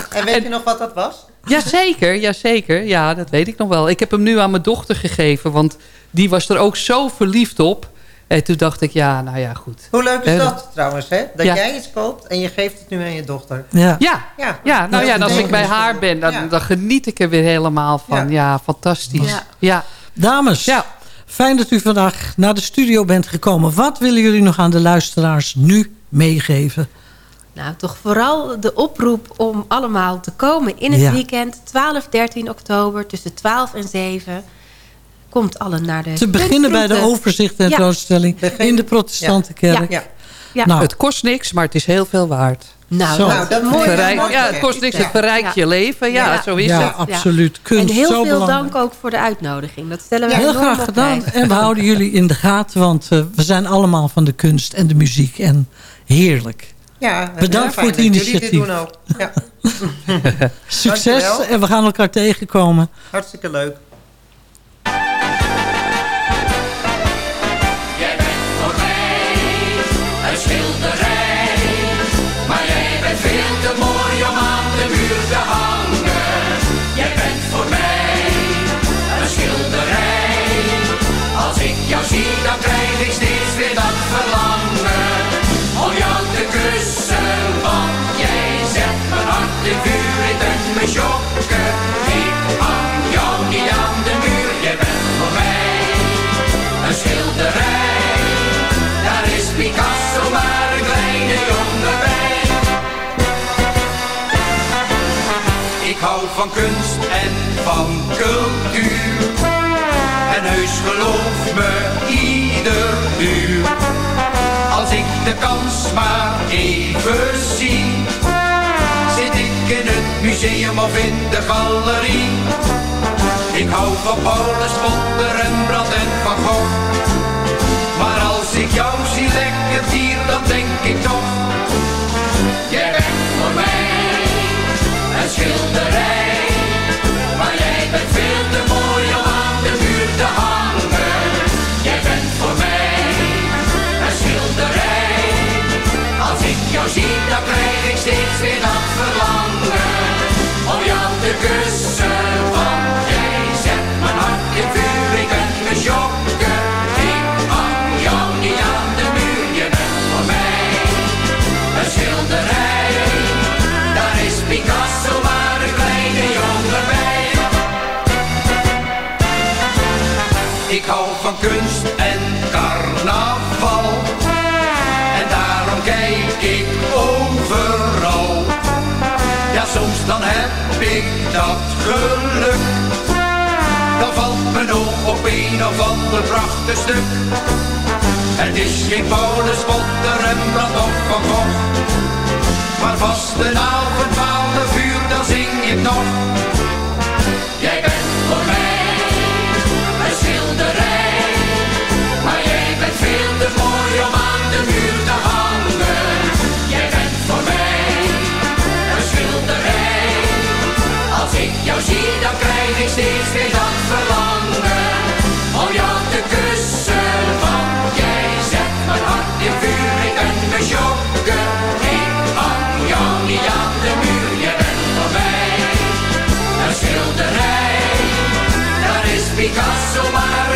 En weet je nog wat dat was? Jazeker, jazeker. Ja, dat weet ik nog wel. Ik heb hem nu aan mijn dochter gegeven. Want die was er ook zo verliefd op. En toen dacht ik, ja, nou ja, goed. Hoe leuk is Eh, dat trouwens, hè? Dat Ja. jij iets koopt en je geeft het nu aan je dochter. Ja. Ja, Ja, ja nou ja, en als ik bij haar ben, dan, Ja. dan geniet ik er weer helemaal van. Ja. Ja, fantastisch. Ja. Ja. Dames, Ja. Fijn dat u vandaag naar de studio bent gekomen. Wat willen jullie nog aan de luisteraars nu meegeven? Nou, toch vooral de oproep om allemaal te komen in het Ja. weekend. 12, 13 oktober tussen 12 en 7. Komt allen naar de Te beginnen bij de overzicht en Ja. in de protestantenkerk. Ja. Ja. Nou, Het kost niks, maar het is heel veel waard. Nou, Nou, dat mooi. Verrijk- ja, het kost niks, het verrijkt je leven. Ja, Ja. zo is ja, het. absoluut. Kunst, En heel zo veel belangrijk. dank ook voor de uitnodiging. Dat stellen we Heel enorm graag op gedaan. prijs. En we houden (laughs) jullie in de gaten, want eh, we zijn allemaal van de kunst en de muziek. En Heerlijk. Ja, Bedankt voor het dat jullie dit initiatief. doen ook. Ja. (laughs) Succes Dankjewel. en we gaan elkaar tegenkomen. Hartstikke leuk. Ik hou van kunst en van cultuur. En heus geloof me ieder uur. Als ik de kans maar even zie. Zit ik in het museum of in de galerie. Ik hou van Paulus, Potter, Rembrandt en Van Gogh. Maar als ik jou zie lekker hier, dan denk ik toch. Een schilderij. Maar jij bent veel te mooi om aan de muur te hangen. Jij bent voor mij een schilderij. Als ik jou zie, dan krijg ik steeds weer dat verlangen. Om jou te kussen, want jij zet mijn hart in vuur. Ik ben schokken. Picasso maar een kleine jongen bij. Ik hou van kunst en carnaval. En daarom kijk ik overal. Ja, soms dan heb ik dat geluk. Dan valt mijn oog op een of ander prachtig stuk. Het is geen Paulus, Potter, Rembrandt of Van Gogh. Maar vast een avond, twaalf uur, dan zing ik nog. Jij bent voor mij een schilderij. Maar jij bent veel te mooi om aan de muur te hangen. Jij bent voor mij een schilderij. Als ik jou zie, dan krijg ik steeds weer dat so wide.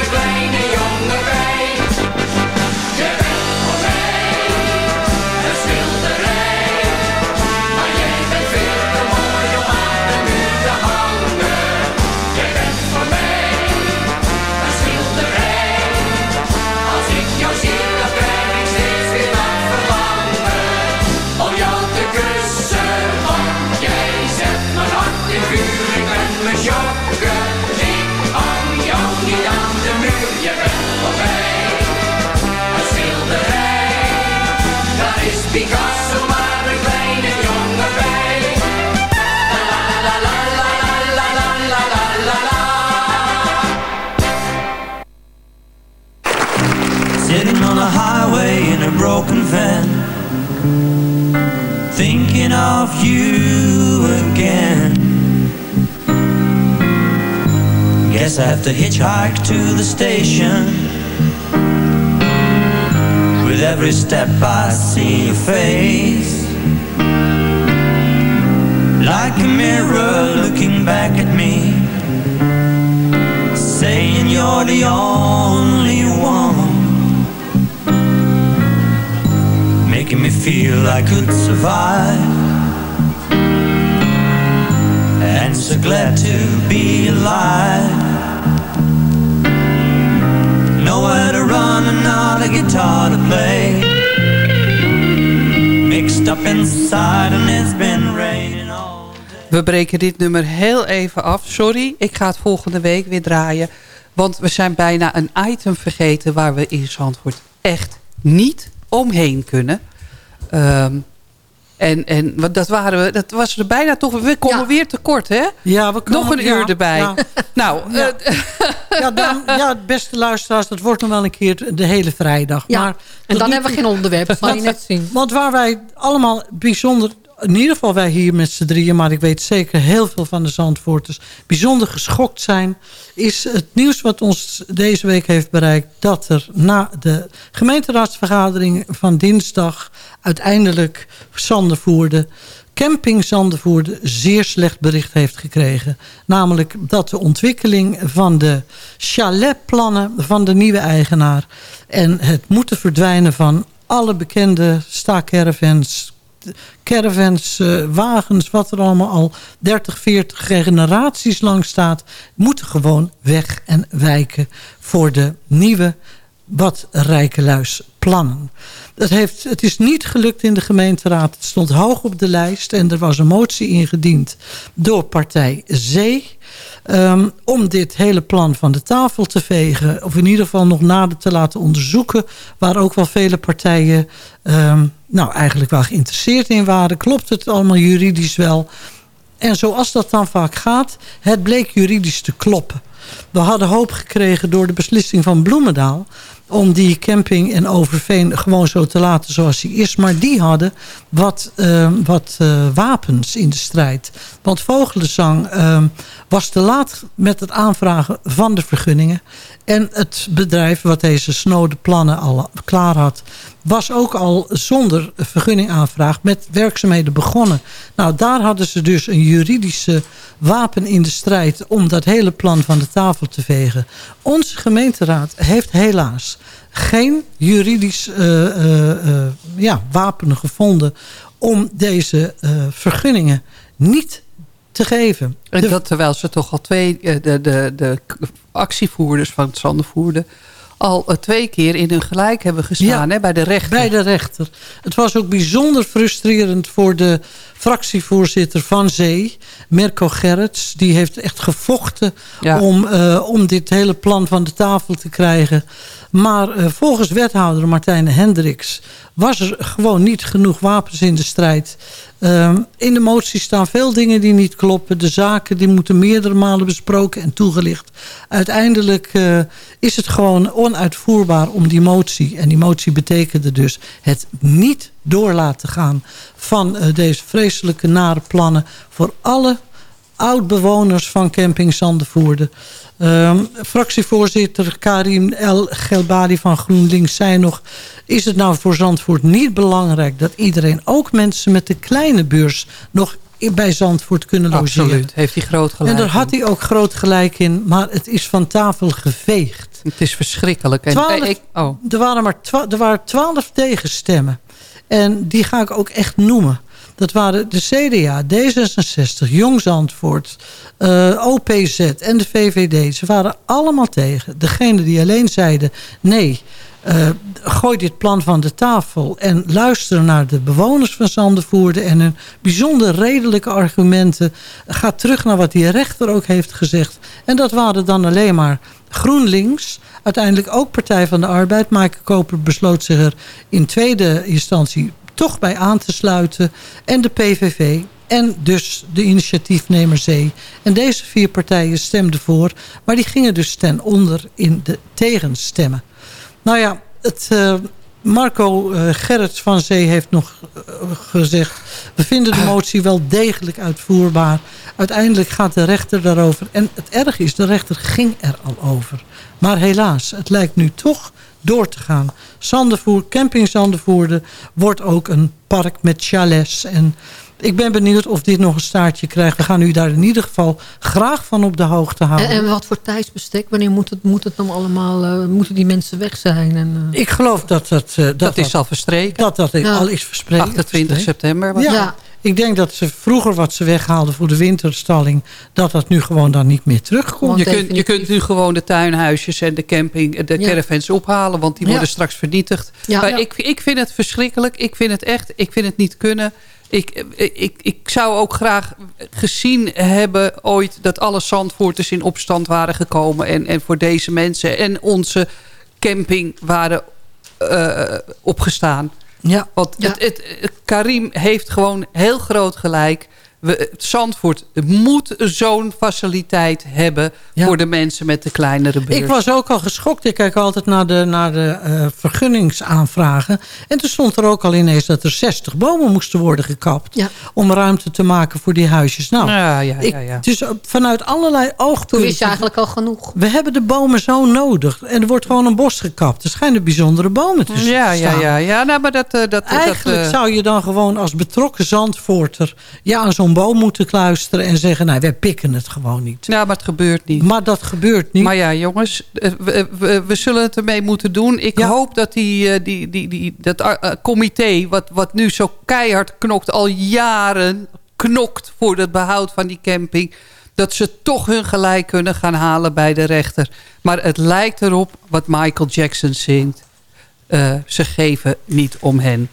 Broken van. Thinking of you again. Guess I have to hitchhike to the station. With every step I see your face. Like a mirror looking back at me. Saying you're the only one Making me feel I could survive And so glad to be alive Nowhere to run and not a guitar to play Mixed up inside and it's been raining We breken dit nummer heel even af. Sorry, ik ga het volgende week weer draaien. Want we zijn bijna een item vergeten... waar we in Zandvoort echt niet omheen kunnen. Ehm, En, en wat dat, waren we, dat was er bijna toch... We komen weer tekort, hè? Ja, we komen, Nog een ja, uur erbij. ja. (laughs) Nou, Ja. eh, Ja, dan, ja, beste luisteraars, dat wordt nog wel een keer de hele vrijdag. Ja, Maar en dan hebben we geen onderwerp, dat (laughs) zal je net zien. Want waar wij allemaal bijzonder, in ieder geval wij hier met z'n drieën... maar ik weet zeker heel veel van de Zandvoorters... bijzonder geschokt zijn... is het nieuws wat ons deze week heeft bereikt... dat er na de gemeenteraadsvergadering van dinsdag... uiteindelijk Zandervoerde... Camping Zandervoerde zeer slecht bericht heeft gekregen. Namelijk dat de ontwikkeling van de chaletplannen van de nieuwe eigenaar... en het moeten verdwijnen van alle bekende staacaravans... caravans, eh, wagens, wat er allemaal al 30, 40 generaties lang staat... moeten gewoon weg en wijken voor de nieuwe wat rijkeluis plannen. Het, heeft, het is niet gelukt in de gemeenteraad. Het stond hoog op de lijst en er was een motie ingediend door partij Zee... ehm, om dit hele plan van de tafel te vegen. Of in ieder geval nog nader te laten onderzoeken... waar ook wel vele partijen ehm, nou, eigenlijk wel geïnteresseerd in waren. Klopt het allemaal juridisch wel? En zoals dat dan vaak gaat, het bleek juridisch te kloppen. We hadden hoop gekregen door de beslissing van Bloemendaal... om die camping in Overveen gewoon zo te laten zoals die is. Maar die hadden wat, eh, wat eh, wapens in de strijd. Want Vogelenzang eh, was te laat met het aanvragen van de vergunningen. En het bedrijf wat deze snode plannen al klaar had... was ook al zonder vergunningaanvraag met werkzaamheden begonnen. Nou, daar hadden ze dus een juridische wapen in de strijd... om dat hele plan van de tafel te vegen. Onze gemeenteraad heeft helaas geen juridisch eh, ja, wapen gevonden... om deze vergunningen niet te geven. En dat terwijl ze toch al twee, de, de, de actievoerders van het Zandervoerde... al eh, twee keer in hun gelijk hebben gestaan hè, bij de rechter. Bij de rechter. Het was ook bijzonder frustrerend voor de fractievoorzitter van Zee, Mirko Gerrits. Die heeft echt gevochten Ja. om, eh, om dit hele plan van de tafel te krijgen. Maar eh, volgens wethouder Martijn Hendricks was er gewoon niet genoeg wapens in de strijd. Ehm, in de motie staan veel dingen die niet kloppen. De zaken die moeten meerdere malen besproken en toegelicht. Uiteindelijk eh, is het gewoon onuitvoerbaar om die motie... en die motie betekende dus het niet door laten gaan... van eh, deze vreselijke nare plannen voor alle oud-bewoners van camping Zandervoerde. Ehm, fractievoorzitter Karim El Gelbadi van GroenLinks zei nog... is het nou voor Zandvoort niet belangrijk dat iedereen... ook mensen met de kleine beurs nog bij Zandvoort kunnen logeren? Absoluut, heeft hij groot gelijk. En daar had hij ook groot gelijk in, maar het is van tafel geveegd. Het is verschrikkelijk. En, Twaalf- eh, ik, oh. er, waren maar er waren twaalf tegenstemmen. En die ga ik ook echt noemen. Dat waren de CDA, D66, Jong Zandvoort, eh, OPZ en de VVD. Ze waren allemaal tegen. Degene die alleen zeiden... nee, eh, gooi dit plan van de tafel... en luister naar de bewoners van Zandervoerde... en hun bijzonder redelijke argumenten. Ga terug naar wat die rechter ook heeft gezegd. En dat waren dan alleen maar GroenLinks... Uiteindelijk ook Partij van de Arbeid. Maaike Koper besloot zich er in tweede instantie toch bij aan te sluiten. En de PVV en dus de initiatiefnemer Zee. En deze vier partijen stemden voor. Maar die gingen dus ten onder in de tegenstemmen. Nou ja, het, eh, Marco eh, Gerrits van Zee heeft nog eh, gezegd... we vinden de motie wel degelijk uitvoerbaar. Uiteindelijk gaat de rechter daarover. En het erg is, de rechter ging er al over. Maar helaas, het lijkt nu toch door te gaan. Zandervoer, camping Zandervoerde wordt ook een park met chalets. En ik ben benieuwd of dit nog een staartje krijgt. We gaan u daar in ieder geval graag van op de hoogte houden. En, en wat voor tijdsbestek? Wanneer moet het, moet het dan allemaal... eh, moeten die mensen weg zijn? En, eh, Ik geloof dat dat... eh, dat, Dat is al verstreken. Dat dat Ja. al is verspreid. 28 september. was Ja. Ik denk dat ze vroeger wat ze weghaalden voor de winterstalling... dat dat nu gewoon dan niet meer terugkomt. Je kunt, je kunt nu gewoon de tuinhuisjes en de camping, de Ja. caravans ophalen. Want die Ja. worden straks vernietigd. Ja. Maar Ja. Ik, ik vind het verschrikkelijk. Ik vind het echt. Ik vind het niet kunnen. Ik, ik, ik zou ook graag gezien hebben ooit... dat alle Zandvoorters in opstand waren gekomen. En, en voor deze mensen en onze camping waren eh, opgestaan. Ja. Want Het, het, het- Karim heeft gewoon heel groot gelijk. We, Zandvoort moet zo'n faciliteit hebben... voor de mensen met de kleinere beurs. Ik was ook al geschokt. Ik kijk altijd naar de, naar de eh, vergunningsaanvragen. En toen stond er ook al ineens dat er 60 bomen moesten worden gekapt. Om ruimte te maken voor die huisjes. Nou, Ja, ja, ik- ja, ja. Dus vanuit allerlei oogpunten. Je eigenlijk al genoeg. We hebben de bomen zo nodig. En er wordt gewoon een bos gekapt. Er schijnen bijzondere bomen te Ja, ja, staan. ja, ja. Nou, maar dat... eh, dat Eigenlijk dat, eh, zou je dan gewoon als betrokken Zandvoorter... ja, aan zo'n boom moeten kluisteren en zeggen... nou, wij pikken het gewoon niet. Ja, maar het gebeurt niet. Maar dat gebeurt niet. Maar ja, jongens, eh, we, we, we zullen het ermee moeten doen. Ik hoop dat die, eh, die, die, die, dat eh, comité, wat, wat nu zo keihard knokt... al jaren knokt voor het behoud van die camping... dat ze toch hun gelijk kunnen gaan halen bij de rechter. Maar het lijkt erop, wat Michael Jackson zingt... eh, ze geven niet om hen.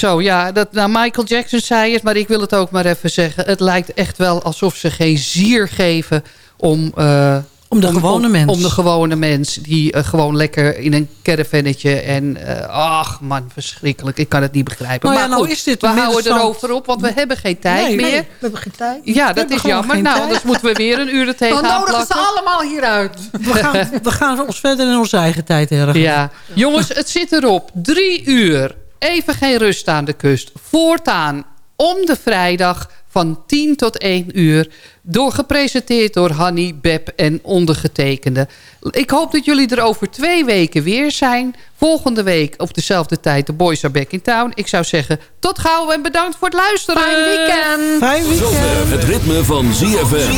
Zo, ja. Dat, nou, Michael Jackson zei het, maar ik wil het ook maar even zeggen. Het lijkt echt wel alsof ze geen zier geven om... eh, Om de gewone om, mens. Om de gewone mens. Die eh, gewoon lekker in een caravannetje. En eh, ach man, verschrikkelijk. Ik kan het niet begrijpen. Nou ja, maar nou goed, is dit we houden erover op. Want we hebben geen tijd Nee, meer. nee, We hebben geen tijd. Ja, dat is jammer. Nou, anders moeten we weer een uur er Dan (laughs) tegenaan nodigen ze plakken. allemaal hieruit. (laughs) We gaan, we gaan ons verder in onze eigen tijd ergens. Ja, jongens, het zit erop. Drie uur. Even geen rust aan de kust. Voortaan om de vrijdag van 10 tot 1 uur. Door gepresenteerd door Hanny, Beb en ondergetekende. Ik hoop dat jullie er over twee weken weer zijn. Volgende week op dezelfde tijd. De Boys are back in town. Ik zou zeggen, tot gauw en bedankt voor het luisteren. Fijn weekend. Fijn weekend. Zover het ritme van ZFM.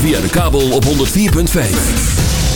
Via de kabel op 104.5.